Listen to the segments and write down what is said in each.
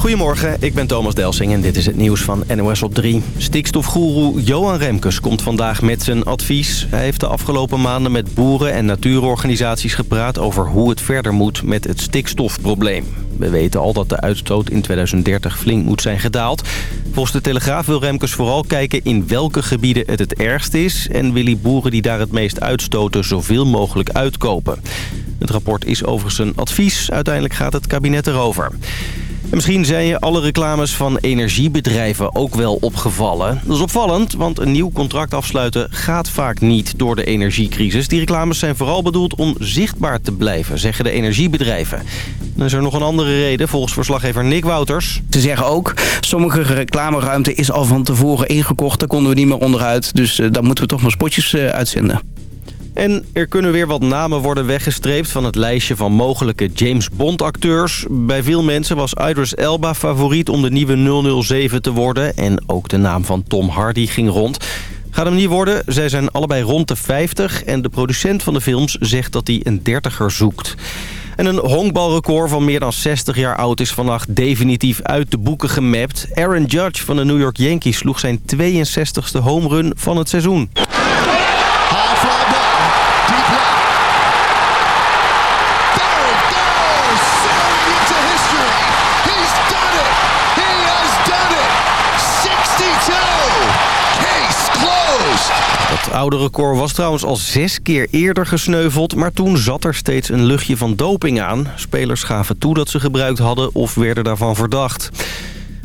Goedemorgen, ik ben Thomas Delsing en dit is het nieuws van NOS op 3. Stikstofgoeroe Johan Remkes komt vandaag met zijn advies. Hij heeft de afgelopen maanden met boeren en natuurorganisaties gepraat... over hoe het verder moet met het stikstofprobleem. We weten al dat de uitstoot in 2030 flink moet zijn gedaald. Volgens de Telegraaf wil Remkes vooral kijken in welke gebieden het het ergst is... en wil hij boeren die daar het meest uitstoten zoveel mogelijk uitkopen. Het rapport is overigens een advies. Uiteindelijk gaat het kabinet erover. En misschien zijn je alle reclames van energiebedrijven ook wel opgevallen. Dat is opvallend, want een nieuw contract afsluiten gaat vaak niet door de energiecrisis. Die reclames zijn vooral bedoeld om zichtbaar te blijven, zeggen de energiebedrijven. Dan is er nog een andere reden, volgens verslaggever Nick Wouters. Ze zeggen ook, sommige reclameruimte is al van tevoren ingekocht. Daar konden we niet meer onderuit, dus uh, daar moeten we toch maar spotjes uh, uitzenden. En er kunnen weer wat namen worden weggestreept van het lijstje van mogelijke James Bond acteurs. Bij veel mensen was Idris Elba favoriet om de nieuwe 007 te worden. En ook de naam van Tom Hardy ging rond. Gaat hem niet worden. Zij zijn allebei rond de 50 en de producent van de films zegt dat hij een dertiger zoekt. En een honkbalrecord van meer dan 60 jaar oud is vannacht definitief uit de boeken gemapt. Aaron Judge van de New York Yankees sloeg zijn 62e home run van het seizoen. Oude record was trouwens al zes keer eerder gesneuveld... maar toen zat er steeds een luchtje van doping aan. Spelers gaven toe dat ze gebruikt hadden of werden daarvan verdacht.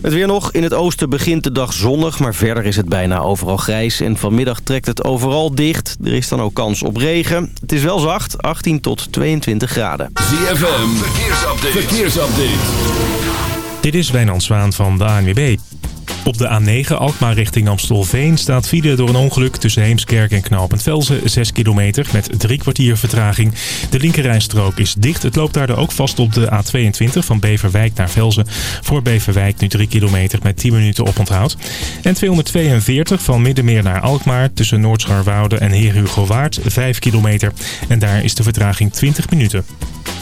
Het weer nog. In het oosten begint de dag zonnig, maar verder is het bijna overal grijs. En vanmiddag trekt het overal dicht. Er is dan ook kans op regen. Het is wel zacht, 18 tot 22 graden. ZFM, verkeersupdate. verkeersupdate. Dit is Wijnand Zwaan van de ANWB. Op de A9 Alkmaar richting Amstelveen staat file door een ongeluk tussen Heemskerk en Knaalpunt Velzen 6 kilometer met drie kwartier vertraging. De linkerrijstrook is dicht. Het loopt daardoor ook vast op de A22 van Beverwijk naar Velzen. Voor Beverwijk nu 3 kilometer met 10 minuten oponthoud. En 242 van Middenmeer naar Alkmaar tussen Noordscharwoude en Heer Hugo Waard 5 kilometer. En daar is de vertraging 20 minuten.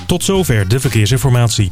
Tot zover de verkeersinformatie.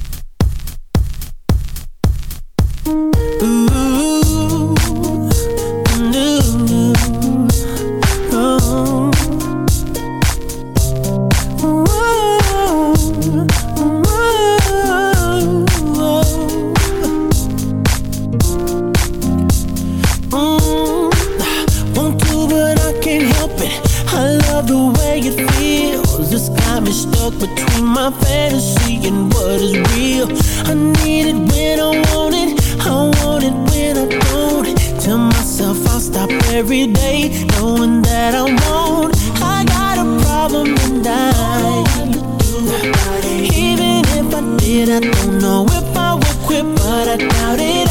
Every day, knowing that I won't. I got a problem and I, even if I did, I don't know if I would quit, but I doubt it.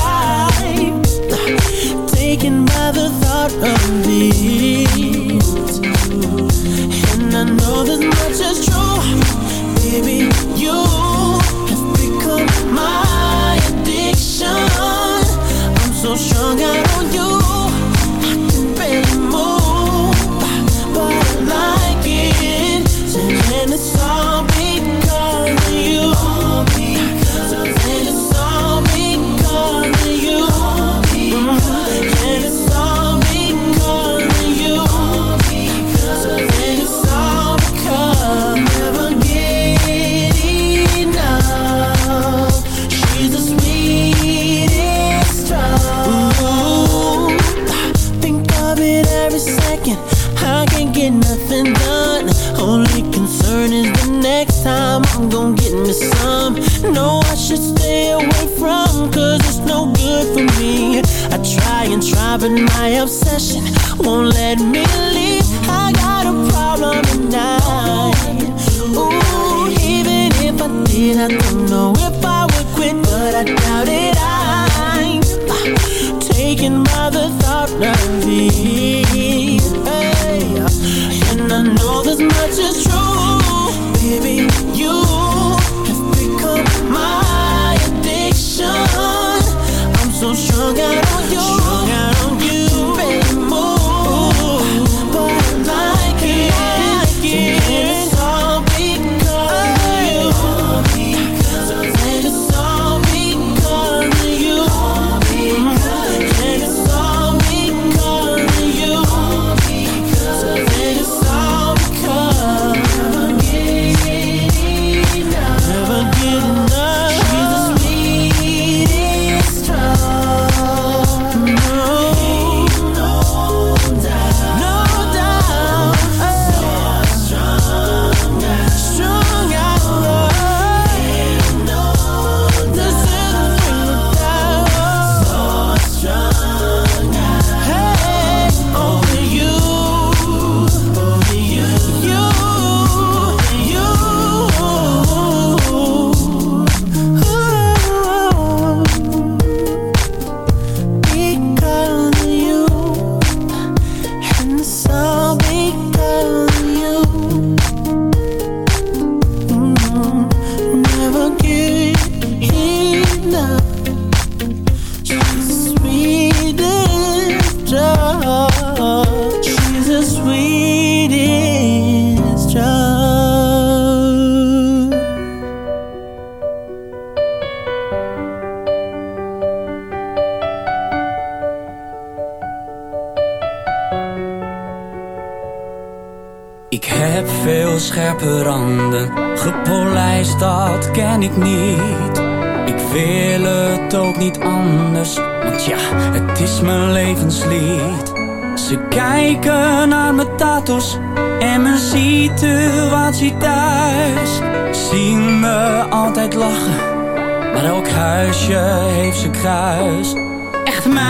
I'm taken by the thought of this,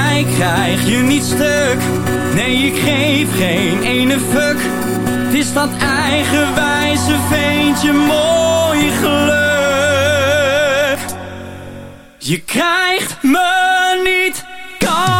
mij krijg je niet stuk. Nee, ik geef geen ene fuck. Het is dat eigenwijze veentje mooi geluk. Je krijgt me niet kan.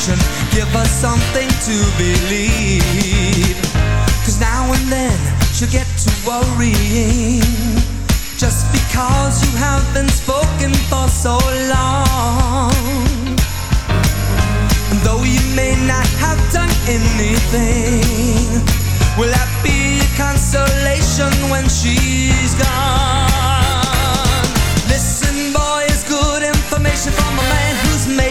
passion. Give us something to believe. Cause now and then you get to worrying. Just because you haven't spoken for so long. And though you may not have done anything Will that be consolation when she's gone?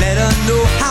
let her know.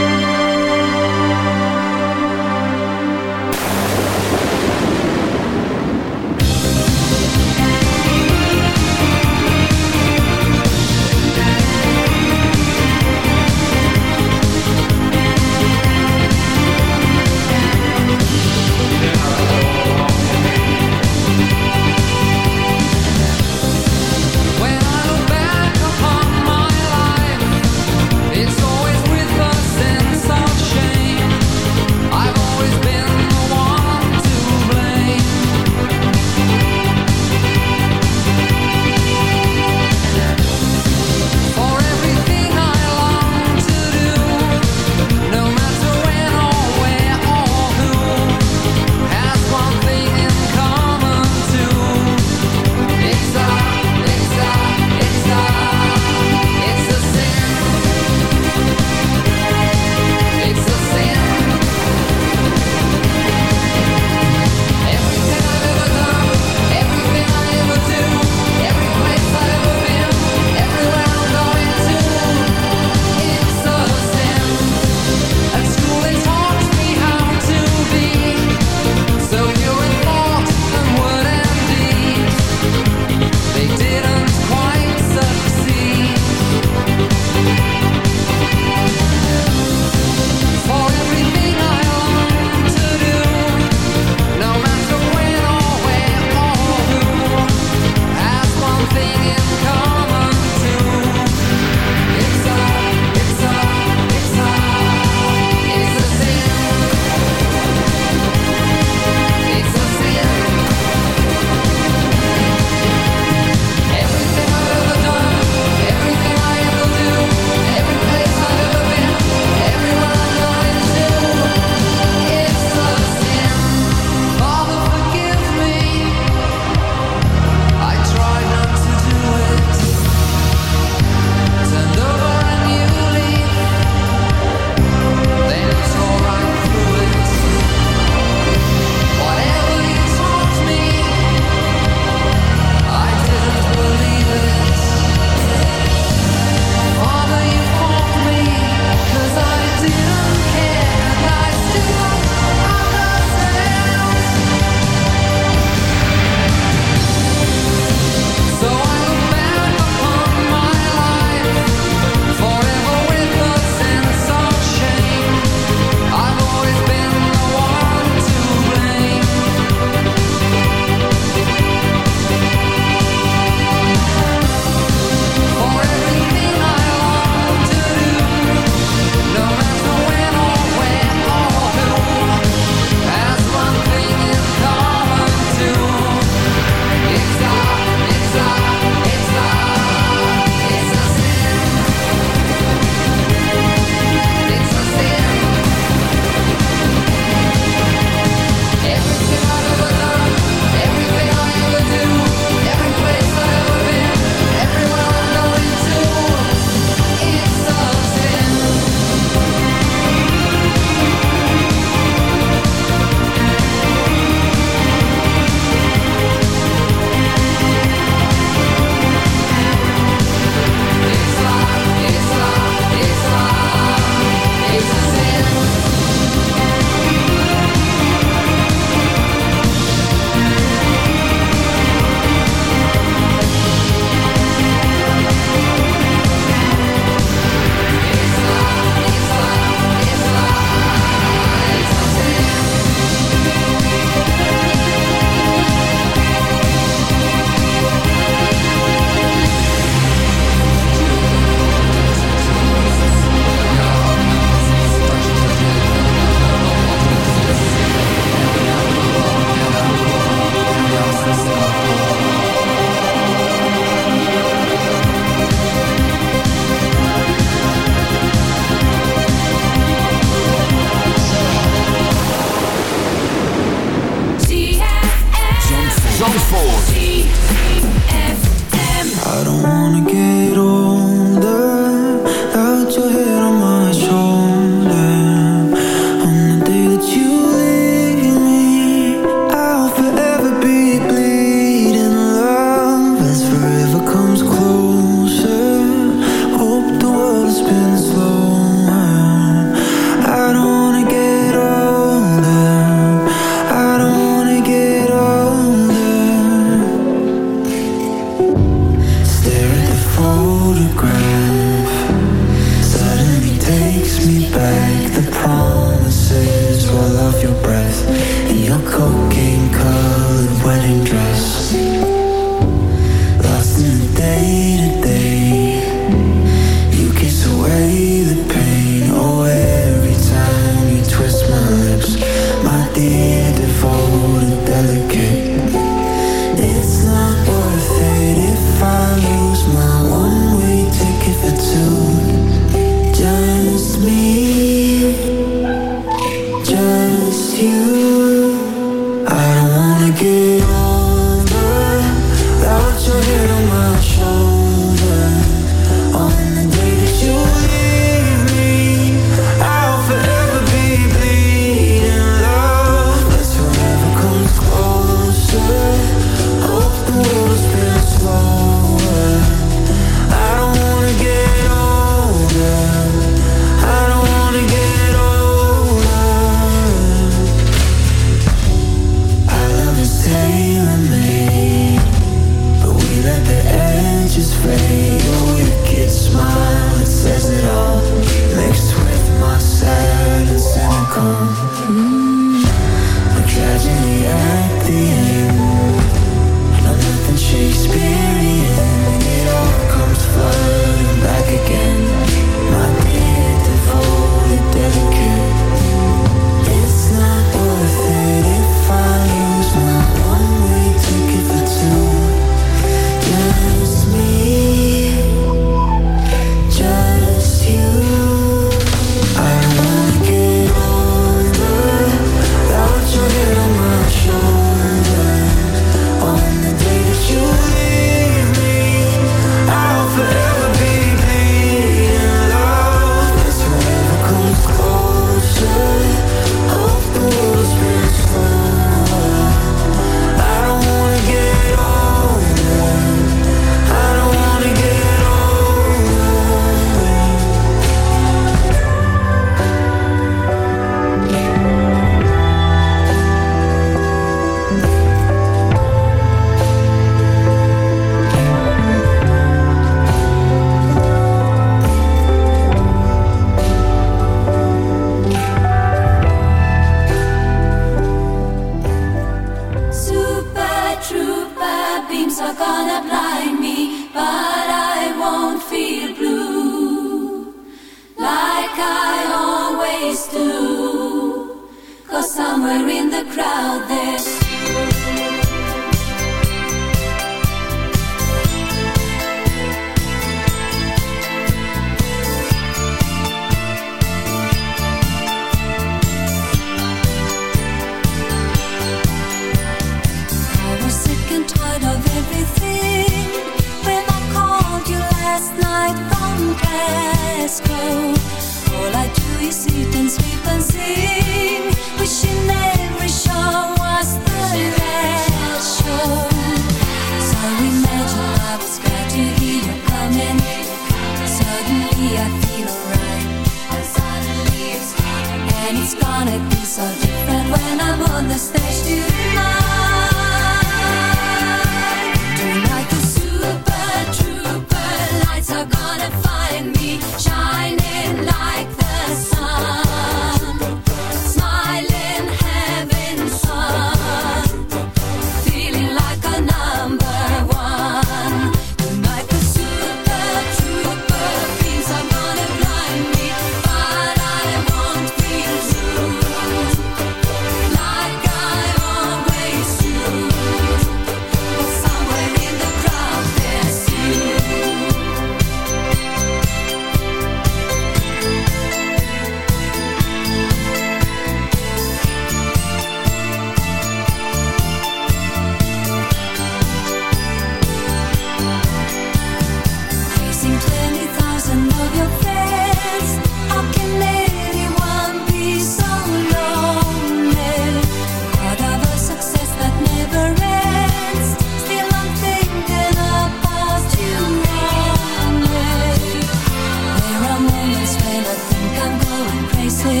Crazy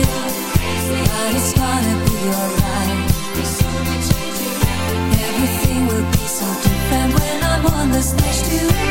But it's gonna be alright. Everything will be so different when I'm on the stage tonight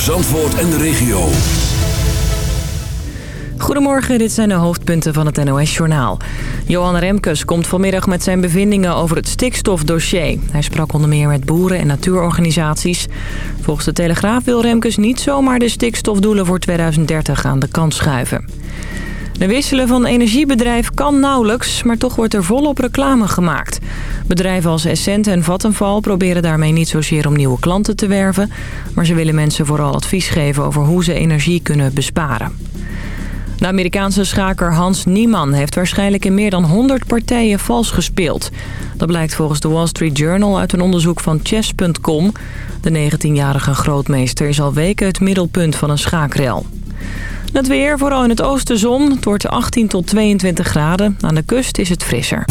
Voor Zandvoort en de regio. Goedemorgen, dit zijn de hoofdpunten van het NOS-journaal. Johan Remkes komt vanmiddag met zijn bevindingen over het stikstofdossier. Hij sprak onder meer met boeren en natuurorganisaties. Volgens de Telegraaf wil Remkes niet zomaar de stikstofdoelen voor 2030 aan de kant schuiven. De wisselen van energiebedrijf kan nauwelijks, maar toch wordt er volop reclame gemaakt. Bedrijven als Essent en Vattenfall proberen daarmee niet zozeer om nieuwe klanten te werven... maar ze willen mensen vooral advies geven over hoe ze energie kunnen besparen. De Amerikaanse schaker Hans Niemann heeft waarschijnlijk in meer dan 100 partijen vals gespeeld. Dat blijkt volgens de Wall Street Journal uit een onderzoek van Chess.com. De 19-jarige grootmeester is al weken het middelpunt van een schaakrel. Het weer, vooral in het oosten zon. Het wordt 18 tot 22 graden. Aan de kust is het frisser.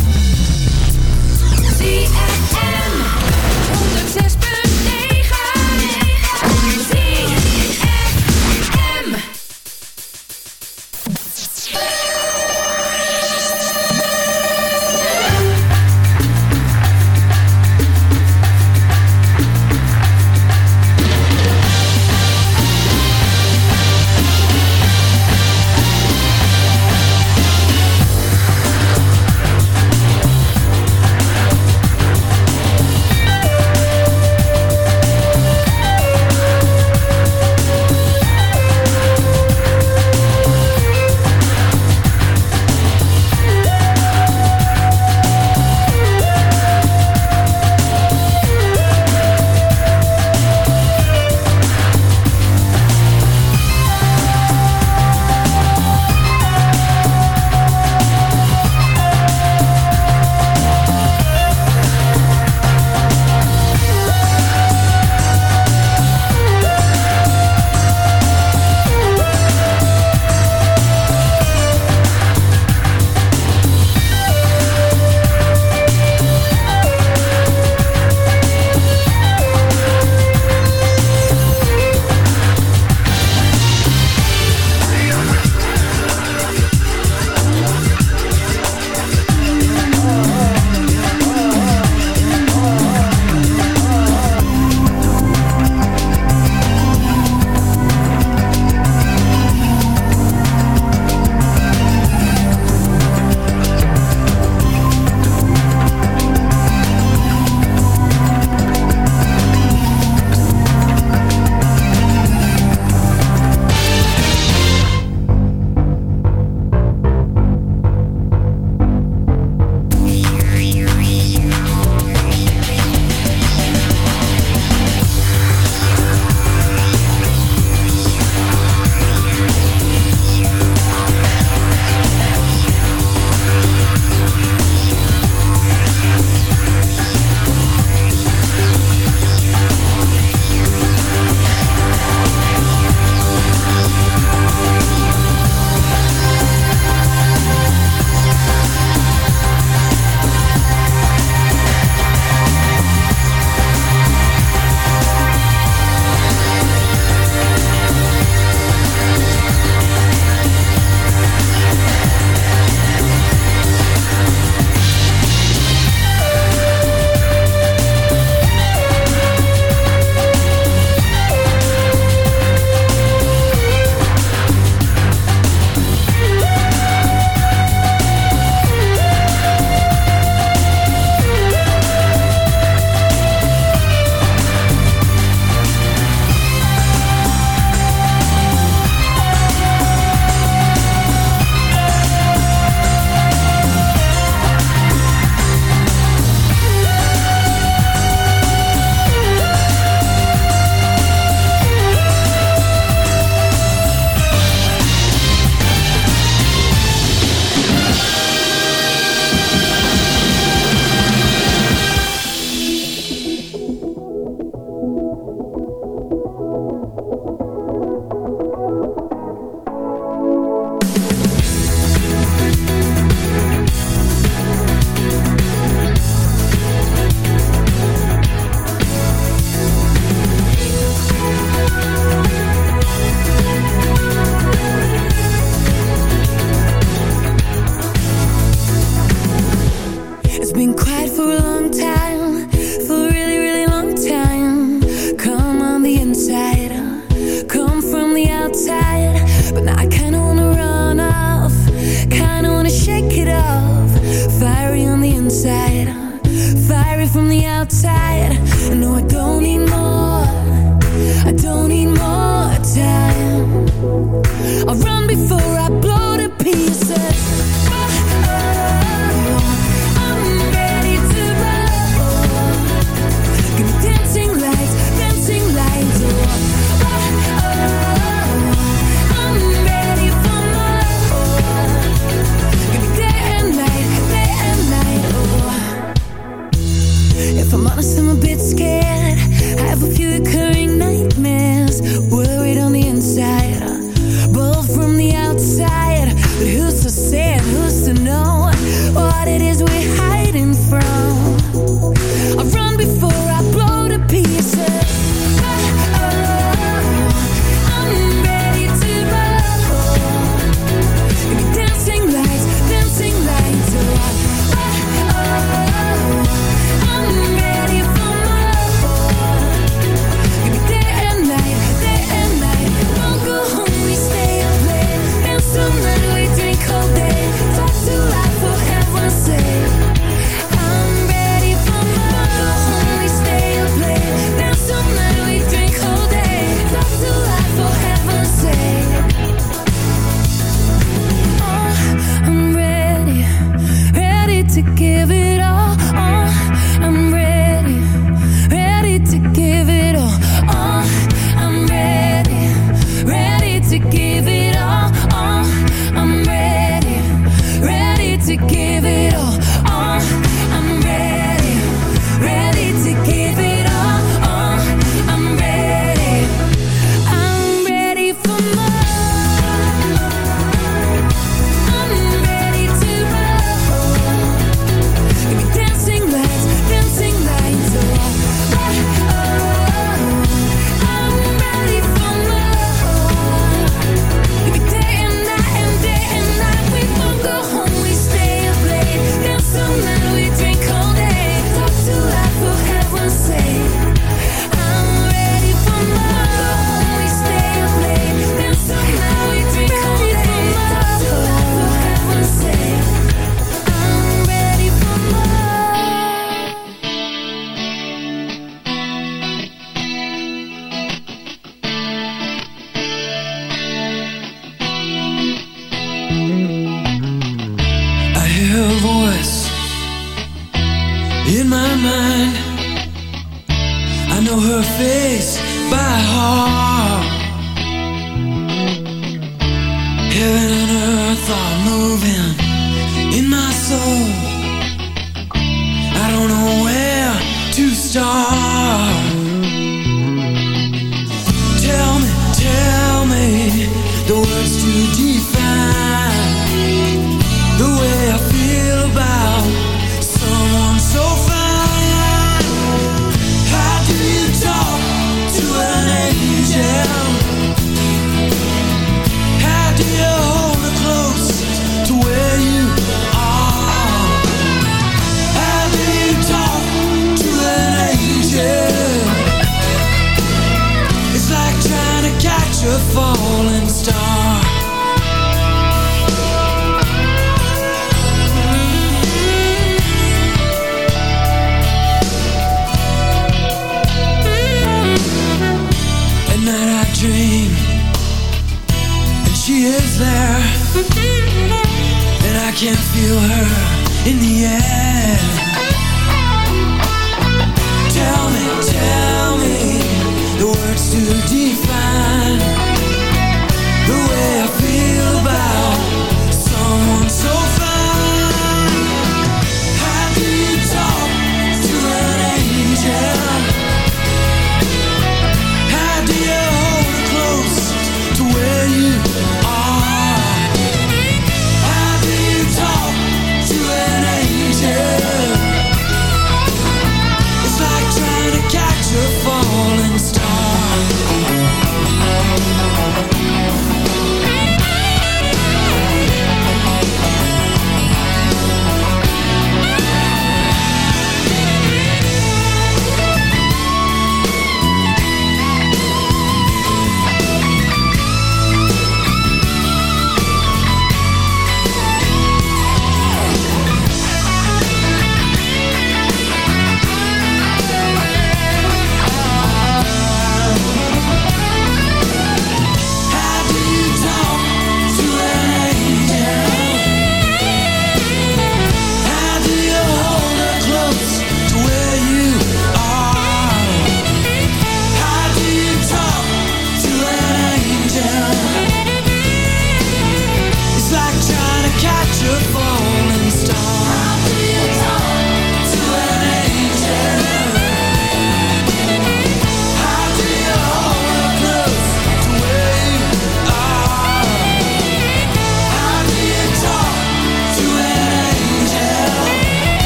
Honest, I'm a bit scared. I have a few recurring nightmares.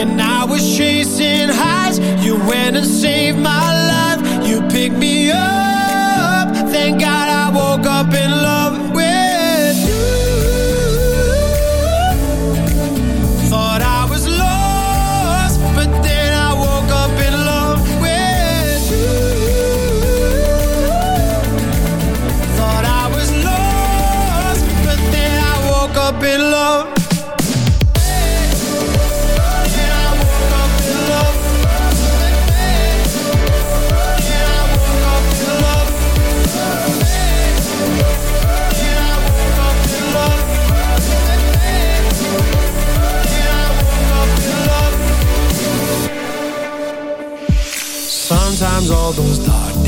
When I was chasing highs You went and saved my life. You picked me up. Thank God I woke up in love with you. Thought I was lost But then I woke up in love with you. Thought I was lost But then I woke up in love